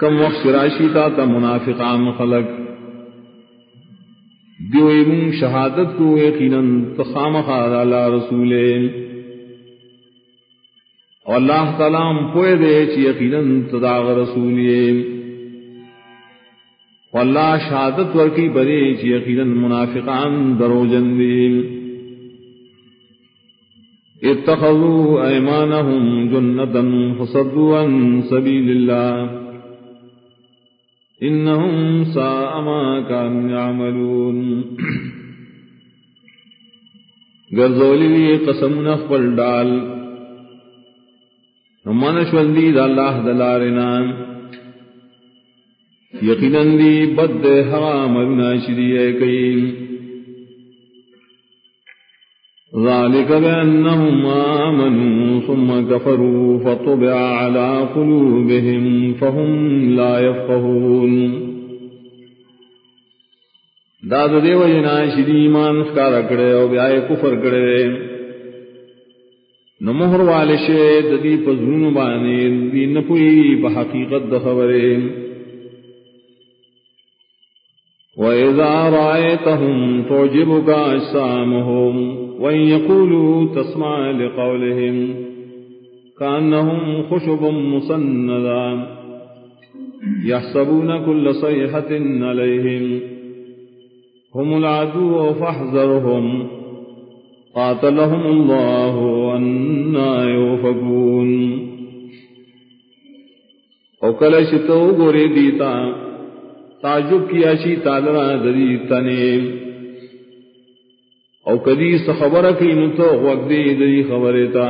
کم وقت راشی تا تا منافقان خلق. دیو ایمون شہادت کو یقینا تخام خاد اللہ رسول. اور اللہ تعالی پوئے دے چی یقینا تداغ رسول. اور اللہ شہادت ورکی برے چی یقینا منافقان درو جندیم اتخذوا ایمانهم جنتا فصدوا عن سبیل اللہ. انہم ساء ما كانوا يعملون. گرزولی قسم نخبر ڈال. منش ولدی دا اللہ دلارنا. یقیناً دی بد حرام ابناشری قیم ذلك بأنهم آمنوا ثم كفروا فطبع على قلوبهم فهم لا يفقهون. داد دیو جنا شدی ایمان فکار کرے او بیائے کفر کرے نمہر والشے ددی پزرون بانے دی نپوئی بحقیقت دخبرے وَإِذَا رَأَيْتَهُمْ تُعْجِبُكَ أَجْسَامُهُمْ وَإِن يَقُولُوا تَسْمَعْ لِقَوْلِهِمْ كَأَنَّهُمْ خُشُبٌ مُّسَنَّدًا يَحْسَبُونَ كُلَّ صَيْحَةٍ عَلَيْهِمْ هُمُ الْعَدُوُّ فَاحْذَرْهُمْ قَاتَلَهُمُ اللَّهُ أَنَّىٰ يُؤْفَكُونَ او کل شتو گورے دیتا تعجب کیا شی تالرا دری تنیم او کدی خبر کی نو تو وقت دی دی خبر تا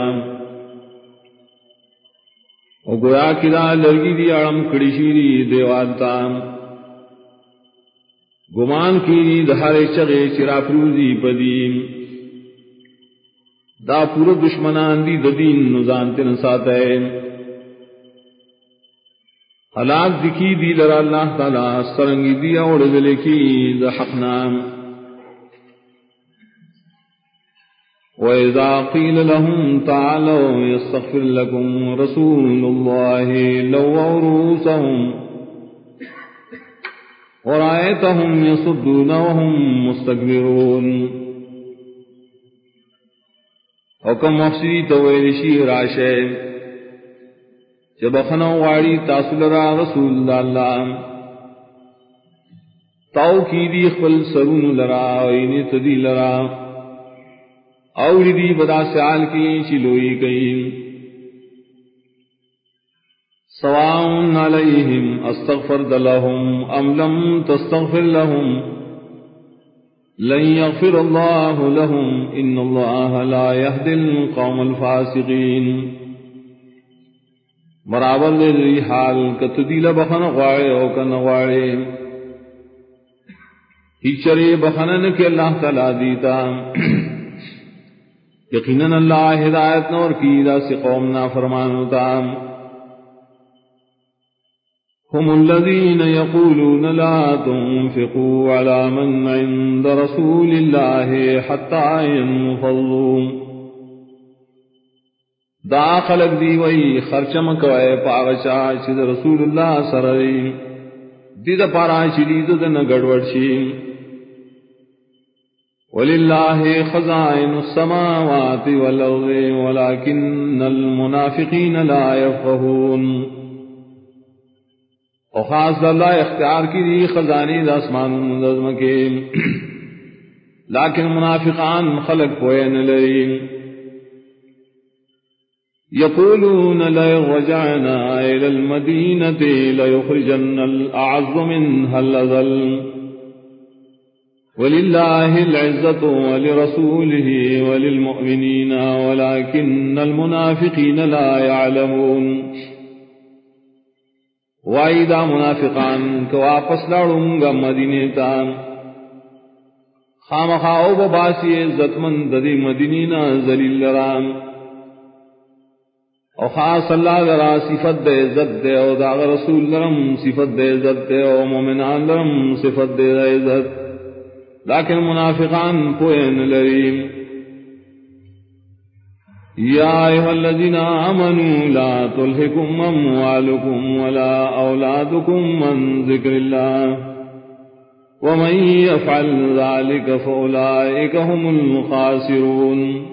او گویا کدا لرگی دی اڑم کڑی شیری دیوال تا گمان کی دی دہر چغے چرا پروزی پدیم دا پورا دشمنان دی ددین نزان تن ساتے ہلاک دکھی دی لرا اللہ تعالی سرنگی دی اوڑ دلے کی دا حق نام. وَإِذَا قِيلَ لَهُمْ تَعَالَوْا يَسْتَغْفِرْ لَكُمْ رَسُولُ اللَّهِ لَوَّوْا رُؤُوسَهُمْ وَرَأَيْتَهُمْ يَصُدُّونَ وَهُمْ مُسْتَكْبِرُونَ حکم مفسری تو راشے جب خنو واڑی را رسول اللہ تاو کی دی خپل سرون لرا وینی تدی لرا اوری دی بدا سیال کی چلوئی گئی۔ سواؤن علیہم استغفر لهم ام لم تستغفر لهم لن يغفر الله لهم ان الله لا يهدي القوم الفاسقين برابر دے حال کتدیل بخن غواڑے او کن غواڑے ہی چرے بخنن کے اللہ تعالی دیتا۔ یقیناً اللہ ہدایت نور کی دا سے قوم نا فرمان ہوتا۔ هم الذين يقولون لا تنفقوا على من عند رسول الله حتى ينفضوا دا خلق دی وی خرچم کوئے پاغشا چید رسول اللہ سرری دید پارا چید دن گڑوڑ شیم ولله خزائن السماوات والأرض ولكن المنافقين لا يفقهون وخاص اللہ اختیار کی دی خزانی دا اسمان نظم کے۔ لیکن منافقان خلق پوئے نلرین يقولون لا رجعنا إلى المدينة ليخرجن الأعز منها الأذل۔ ولله العزة ولرسوله وللمؤمنين ولكن المنافقين لا يعلمون وائی دا منافقان کو واپس لاڑوں گا مدینے تا خام خاؤ بباسی عزت مند دی مدینی نا زلیل لرام او خاص اللہ لرا صفت دے عزت دے او دا رسول لرم صفت دے عزت دے او مومنان لرم صفت دے عزت لیکن منافقان پوین لریم يا أيها الذين آمنوا لا تلهكم أموالكم ولا أولادكم من ذكر الله ومن يفعل ذلك فأولئك هم الخاسرون۔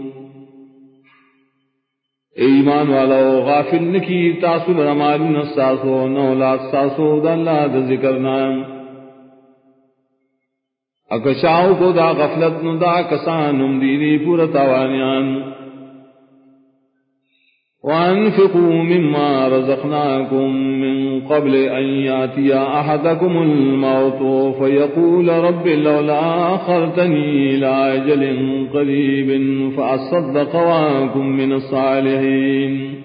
ایمان والا غافل نکی تاسو برمال نستاسو نولاد ساسو، دا اللہ دا ذکر نام۔ اکشاو کو دا غفلت نو دا کسانم دیدی پورا تاوانیان وأنفقوا مما رزقناكم من قبل أن يأتي أحدكم الموت فيقول رب لولا أخرتني إلى أجل قريب فأصدق واكم من الصالحين.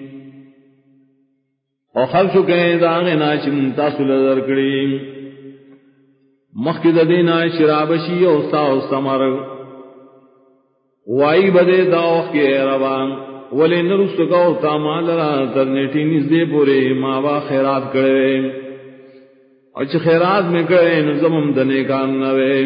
وخرشك إذا غنا شمتا سلذر كريم مخد دينا شرابشي وصا وصمر وائی بدے داوخ کے ربان ولی نرست کو تا مالرا تر نیٹی نزدے پورے ماوا خیرات کرے. اچھ خیرات میں کرے نظمم دنے کان نوے.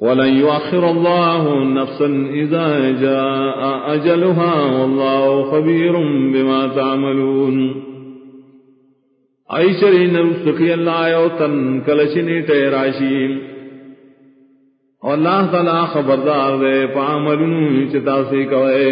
ولن يؤخر الله نفسا إذا جاء أجلها والله خبير بما تعملون. ایشرین رسکی اللہ یوتن کلشنی تیراشیم اور اللہ تعالی خبردار دے پامرن چتا سے کوئے